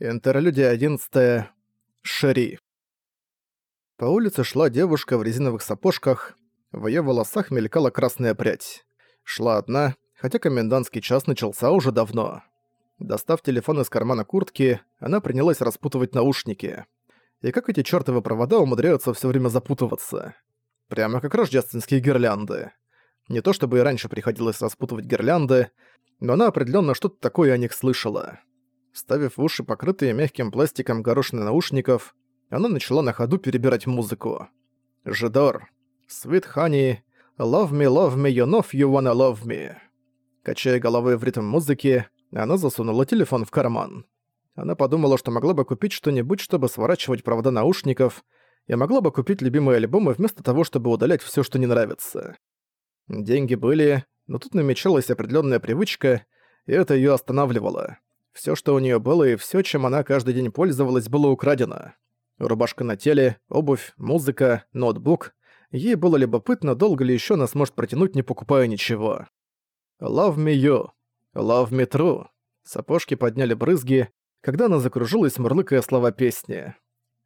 Интерлюдия 11. Шери. По улице шла девушка в резиновых сапожках, в её волосах мелькала красная прядь. Шла одна, хотя комендантский час начался уже давно. Достав телефон из кармана куртки, она принялась распутывать наушники. И как эти чёртовы провода умудряются всё время запутываться. Прямо как рождественские гирлянды. Не то чтобы и раньше приходилось распутывать гирлянды, но она определённо что-то такое о них слышала. Вставив в уши покрытые мягким пластиком горошины наушников, она начала на ходу перебирать музыку. Жидор. Sweet Honey. Love me, love me, you know you wanna love me. Качая головой в ритм музыки, она засунула телефон в карман. Она подумала, что могла бы купить что-нибудь, чтобы сворачивать провода наушников, и могла бы купить любимые альбомы вместо того, чтобы удалять всё, что не нравится. Деньги были, но тут намечалась определённая привычка, и это её останавливало. Всё, что у неё было и всё, чем она каждый день пользовалась, было украдено. Рубашка на теле, обувь, музыка, ноутбук. Ей было любопытно, долго ли ещё она сможет протянуть, не покупая ничего. «Love me you», «Love me true». Сапожки подняли брызги, когда она закружилась, мурлыкая слова песни.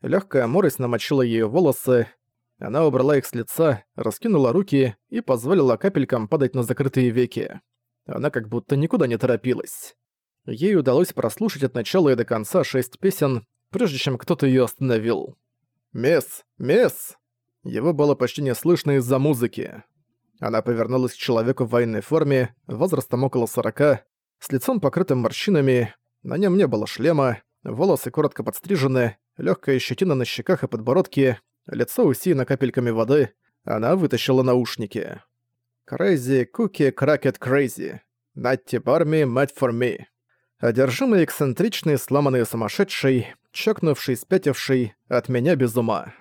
Лёгкая морось намочила её волосы, она убрала их с лица, раскинула руки и позволила капелькам падать на закрытые веки. Она как будто никуда не торопилась. Ей удалось прослушать от начала и до конца шесть песен, прежде чем кто-то её остановил. «Мисс! Мисс!» Его было почти не слышно из-за музыки. Она повернулась к человеку в военной форме, возрастом около сорока, с лицом покрытым морщинами, на нем не было шлема, волосы коротко подстрижены, легкая щетина на щеках и подбородке, лицо усеяно капельками воды, она вытащила наушники. «Crazy Cookie Cracket Crazy. Natty Barmy Mad for Me». Одержимый эксцентричный, сломанный сумасшедший, чокнувший, спятивший, от меня без ума.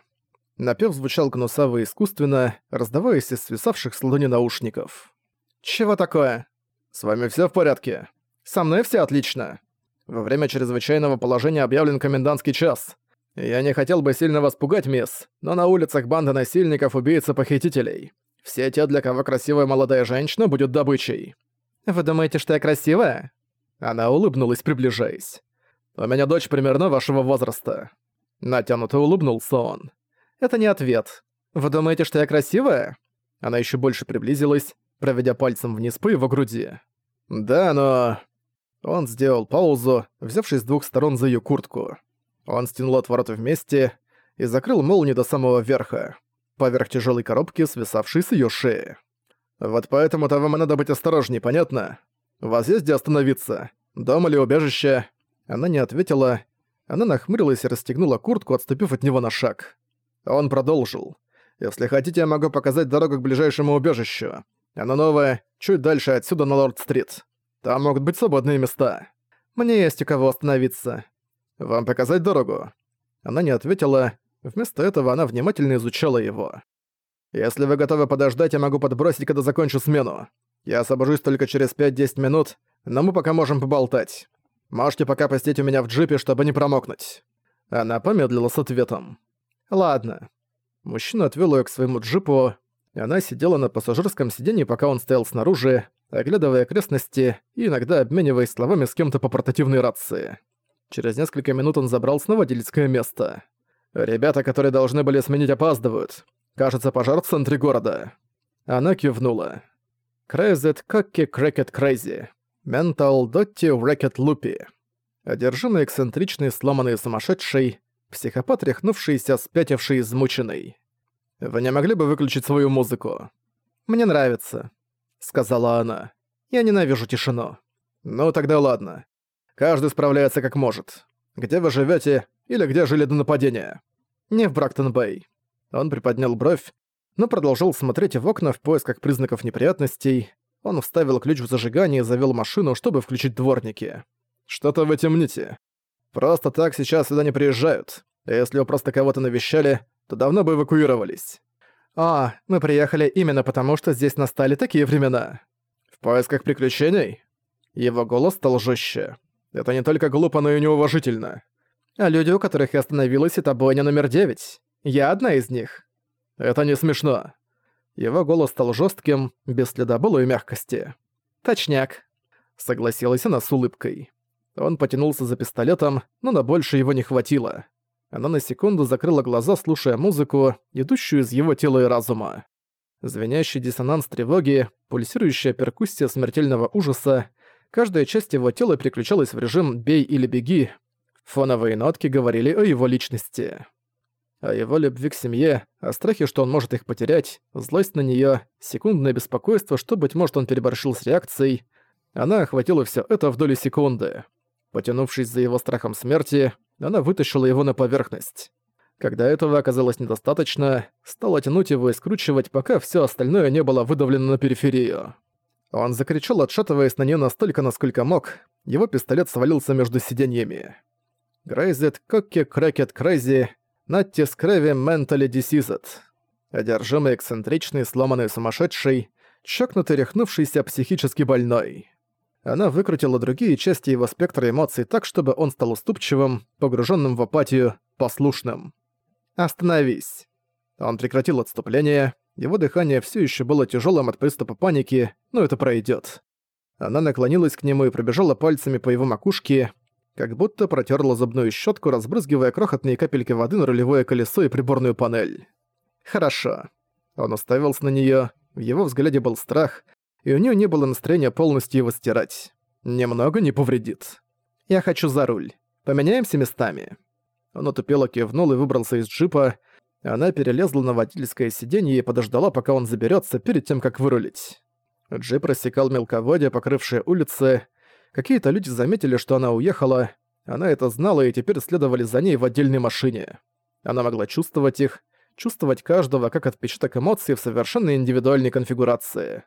Напев звучал гнусаво и искусственно, раздаваясь из свисавших с ладони наушников. «Чего такое? С вами все в порядке? Со мной все отлично. Во время чрезвычайного положения объявлен комендантский час. Я не хотел бы сильно вас пугать, мисс, но на улицах банда насильников, убийц и похитителей. Все те, для кого красивая молодая женщина будет добычей. Вы думаете, что я красивая? Она улыбнулась, приближаясь. «У меня дочь примерно вашего возраста». Натянуто улыбнулся он. «Это не ответ. Вы думаете, что я красивая?» Она еще больше приблизилась, проведя пальцем вниз по его груди. «Да, но...» Он сделал паузу, взявшись с двух сторон за ее куртку. Он стянул отворот вместе и закрыл молнию до самого верха, поверх тяжелой коробки, свисавшей с ее шеи. «Вот поэтому-то вам надо быть осторожней, понятно? Есть где остановиться? Дом или убежище?» Она не ответила. Она нахмурилась и расстегнула куртку, отступив от него на шаг. Он продолжил. «Если хотите, я могу показать дорогу к ближайшему убежищу. Оно новое, чуть дальше отсюда на Лорд-стрит. Там могут быть свободные места. Мне есть у кого остановиться. Вам показать дорогу?» Она не ответила. Вместо этого она внимательно изучала его. «Если вы готовы подождать, я могу подбросить, когда закончу смену. Я освобожусь только через 5-10 минут, но мы пока можем поболтать. Можете пока посидеть у меня в джипе, чтобы не промокнуть». Она помедлила с ответом. «Ладно». Мужчина отвёл её к своему джипу, и она сидела на пассажирском сиденье, пока он стоял снаружи, оглядывая окрестности и иногда обмениваясь словами с кем-то по портативной рации. Через несколько минут он забрался на водительское место. «Ребята, которые должны были сменить, опаздывают. Кажется, пожар в центре города». Она кивнула. Crazy Cocky Cracket Crazy. Mental Dotty Racket Loopy. Одержимый эксцентричный, сломанный сумасшедший, психопат, рехнувшийся, спятивший, измученный. «Вы не могли бы выключить свою музыку?» «Мне нравится», — сказала она. «Я ненавижу тишину». «Ну тогда ладно. Каждый справляется как может. Где вы живете или где жили до нападения?» «Не в Брактон-Бэй». Он приподнял бровь, но продолжал смотреть в окна в поисках признаков неприятностей. Он вставил ключ в зажигание и завел машину, чтобы включить дворники. «Что-то вы темните. Просто так сейчас сюда не приезжают. Если вы просто кого-то навещали, то давно бы эвакуировались». «А, мы приехали именно потому, что здесь настали такие времена». «В поисках приключений?» Его голос стал жестче. «Это не только глупо, но и неуважительно. А люди, у которых я остановилась, это бойня номер девять. Я одна из них. Это не смешно. Его голос стал жестким, без следа былой мягкости. «Точняк», — согласилась она с улыбкой. Он потянулся за пистолетом, но на больше его не хватило. Она на секунду закрыла глаза, слушая музыку, идущую из его тела и разума. Звенящий диссонанс тревоги, пульсирующая перкуссия смертельного ужаса, каждая часть его тела переключалась в режим «бей или беги», фоновые нотки говорили о его личности. О его любви к семье, о страхе, что он может их потерять, злость на неё, секундное беспокойство, что, быть может, он переборщил с реакцией. Она охватила всё это в доли секунды. Потянувшись за его страхом смерти, она вытащила его на поверхность. Когда этого оказалось недостаточно, стала тянуть его и скручивать, пока все остальное не было выдавлено на периферию. Он закричал, отшатываясь на нее настолько, насколько мог. Его пистолет свалился между сиденьями. Crazed, kooky, cracked, crazy, nutty, screwy, mentally diseased. Одержимый, эксцентричный, сломанный, сумасшедший, чокнутый, рехнувшийся, психически больной. Она выкрутила другие части его спектра эмоций так, чтобы он стал уступчивым, погруженным в апатию, послушным. «Остановись!» Он прекратил отступление, его дыхание все еще было тяжелым от приступа паники, но это пройдет. Она наклонилась к нему и пробежала пальцами по его макушке, как будто протерла зубную щетку, разбрызгивая крохотные капельки воды на рулевое колесо и приборную панель. «Хорошо». Он уставился на нее, в его взгляде был страх, и у нее не было настроения полностью его стирать. Немного не повредит. «Я хочу за руль. Поменяемся местами». Он отупело кивнул и выбрался из джипа. Она перелезла на водительское сиденье и подождала, пока он заберется перед тем, как вырулить. Джип рассекал мелководье, покрывшее улицы. Какие-то люди заметили, что она уехала. Она это знала и теперь следовали за ней в отдельной машине. Она могла чувствовать их, чувствовать каждого как отпечаток эмоций в совершенно индивидуальной конфигурации.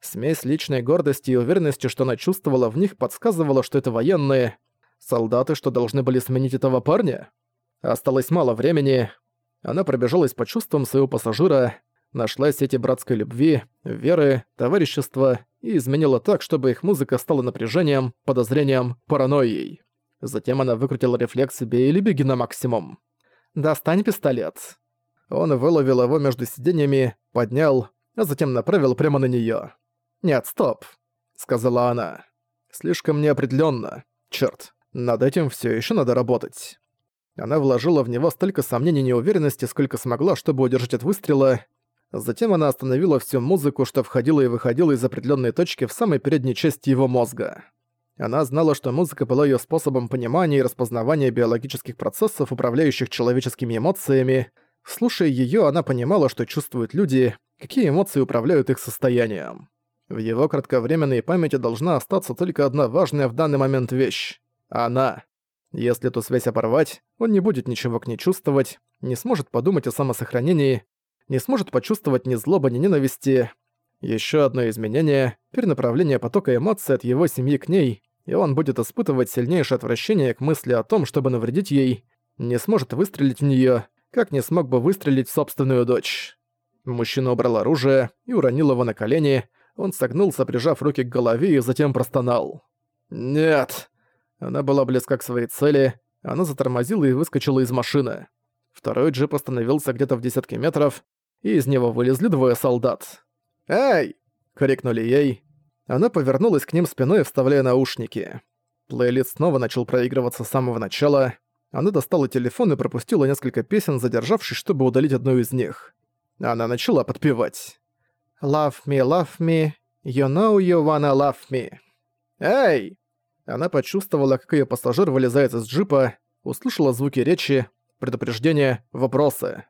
Смесь личной гордости и уверенности, что она чувствовала в них, подсказывала, что это военные. Солдаты, что должны были сменить этого парня? Осталось мало времени. Она пробежалась по чувствам своего пассажира, нашла сети братской любви, веры, товарищества и изменила так, чтобы их музыка стала напряжением, подозрением, паранойей. Затем она выкрутила рефлекс себе или беги на максимум. «Достань пистолет». Он выловил его между сиденьями, поднял, а затем направил прямо на неё. «Нет, стоп», — сказала она. «Слишком неопределённо. Чёрт, над этим всё ещё надо работать». Она вложила в него столько сомнений и неуверенности, сколько смогла, чтобы удержать от выстрела. Затем она остановила всю музыку, что входила и выходила из определенной точки в самой передней части его мозга. Она знала, что музыка была ее способом понимания и распознавания биологических процессов, управляющих человеческими эмоциями. Слушая ее, она понимала, что чувствуют люди, какие эмоции управляют их состоянием. В его кратковременной памяти должна остаться только одна важная в данный момент вещь — она. Если эту связь оборвать, он не будет ничего к ней чувствовать, не сможет подумать о самосохранении, не сможет почувствовать ни злобы, ни ненависти. Еще одно изменение — перенаправление потока эмоций от его семьи к ней, и он будет испытывать сильнейшее отвращение к мысли о том, чтобы навредить ей, не сможет выстрелить в нее, как не смог бы выстрелить в собственную дочь. Мужчина убрал оружие и уронил его на колени, он согнулся, прижав руки к голове и затем простонал. «Нет!» Она была близка к своей цели, она затормозила и выскочила из машины. Второй джип остановился где-то в десятке метров, и из него вылезли двое солдат. «Эй!» — крикнули ей. Она повернулась к ним спиной, вставляя наушники. Плейлист снова начал проигрываться с самого начала. Она достала телефон и пропустила несколько песен, задержавшись, чтобы удалить одну из них. Она начала подпевать. «Love me, love me, you know you wanna love me». «Эй!» Она почувствовала, как ее пассажир вылезает из джипа, услышала звуки речи, предупреждения, вопросы.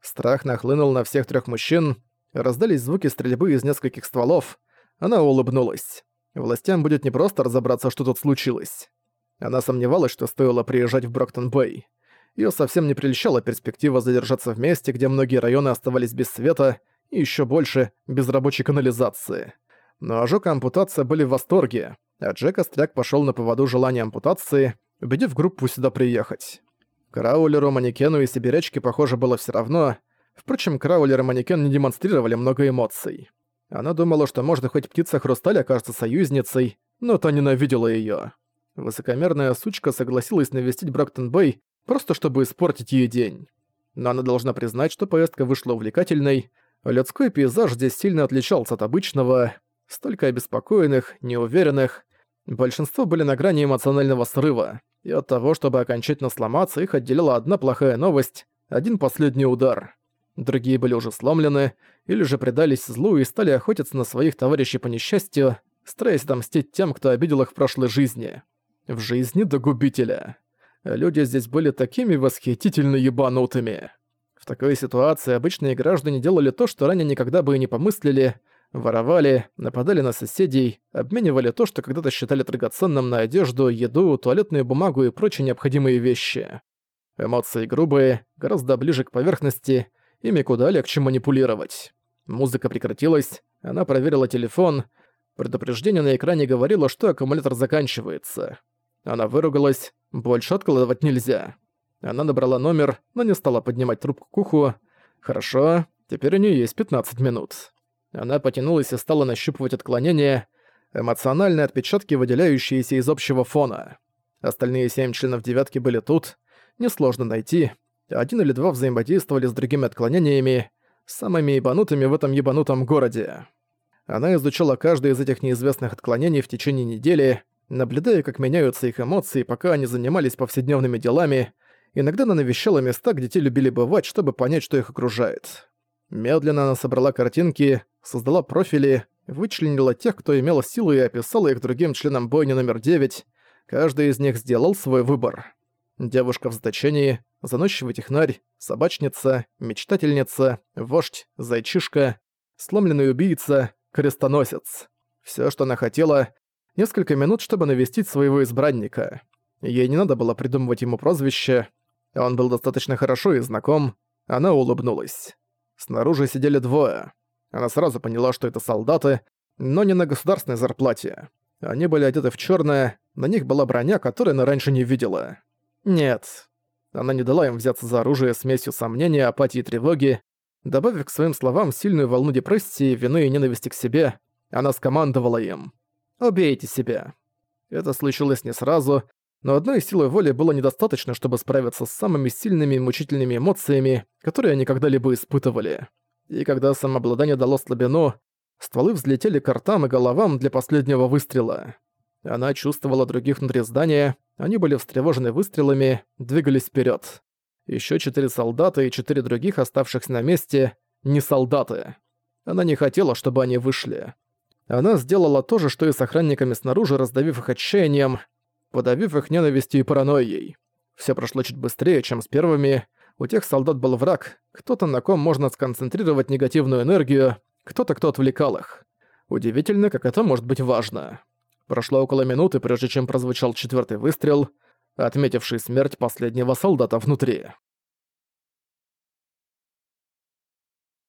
Страх нахлынул на всех трех мужчин, раздались звуки стрельбы из нескольких стволов. Она улыбнулась. Властям будет непросто разобраться, что тут случилось. Она сомневалась, что стоило приезжать в Броктон-Бэй. Её совсем не прельщала перспектива задержаться в месте, где многие районы оставались без света и ещё больше без рабочей канализации. Но ожог и ампутация были в восторге а Джек Остряк пошёл на поводу желания ампутации, убедив группу сюда приехать. Краулеру, манекену и сибирячке, похоже, было всё равно. Впрочем, Краулер и манекен не демонстрировали много эмоций. Она думала, что можно хоть птица Хрусталь окажется союзницей, но та ненавидела её. Высокомерная сучка согласилась навестить Броктон-Бэй, просто чтобы испортить ей день. Но она должна признать, что поездка вышла увлекательной, людской пейзаж здесь сильно отличался от обычного, столько обеспокоенных, неуверенных, Большинство были на грани эмоционального срыва, и от того, чтобы окончательно сломаться, их отделяла одна плохая новость, один последний удар. Другие были уже сломлены, или же предались злу и стали охотиться на своих товарищей по несчастью, стараясь отомстить тем, кто обидел их в прошлой жизни. В жизни до губителя. Люди здесь были такими восхитительно ебанутыми. В такой ситуации обычные граждане делали то, что ранее никогда бы и не помыслили, воровали, нападали на соседей, обменивали то, что когда-то считали драгоценным на одежду, еду, туалетную бумагу и прочие необходимые вещи. Эмоции грубые, гораздо ближе к поверхности, ими куда легче манипулировать. Музыка прекратилась, она проверила телефон. Предупреждение на экране говорило, что аккумулятор заканчивается. Она выругалась, больше откладывать нельзя. Она набрала номер, но не стала поднимать трубку к уху. Хорошо, теперь у нее есть 15 минут. Она потянулась и стала нащупывать отклонения, эмоциональные отпечатки, выделяющиеся из общего фона. Остальные семь членов девятки были тут, несложно найти. Один или два взаимодействовали с другими отклонениями, самыми ебанутыми в этом ебанутом городе. Она изучала каждое из этих неизвестных отклонений в течение недели, наблюдая, как меняются их эмоции, пока они занимались повседневными делами. Иногда она навещала места, где те любили бывать, чтобы понять, что их окружает. Медленно она собрала картинки, создала профили, вычленила тех, кто имел силу и описала их другим членам бойни номер 9. Каждый из них сделал свой выбор. Девушка в заточении, заносчивый технарь, собачница, мечтательница, вождь, зайчишка, сломленный убийца, крестоносец. Все, что она хотела, несколько минут, чтобы навестить своего избранника. Ей не надо было придумывать ему прозвище, он был достаточно хорошо и знаком, она улыбнулась. Снаружи сидели двое. Она сразу поняла, что это солдаты, но не на государственной зарплате. Они были одеты в черное, на них была броня, которую она раньше не видела. Нет. Она не дала им взяться за оружие смесью сомнения, апатии и тревоги. Добавив к своим словам сильную волну депрессии, вины и ненависти к себе, она скомандовала им. «Убейте себя». Это случилось не сразу, но одной силы воли было недостаточно, чтобы справиться с самыми сильными и мучительными эмоциями, которые они когда-либо испытывали. И когда самообладание дало слабину, стволы взлетели к ртам и головам для последнего выстрела. Она чувствовала других внутри здания, они были встревожены выстрелами, двигались вперед. Еще четыре солдата и четыре других, оставшихся на месте, не солдаты. Она не хотела, чтобы они вышли. Она сделала то же, что и с охранниками снаружи, раздавив их отчаянием, подавив их ненавистью и паранойей. Все прошло чуть быстрее, чем с первыми. У тех солдат был враг, кто-то, на ком можно сконцентрировать негативную энергию, кто-то, кто отвлекал их. Удивительно, как это может быть важно. Прошло около минуты, прежде чем прозвучал четвертый выстрел, отметивший смерть последнего солдата внутри.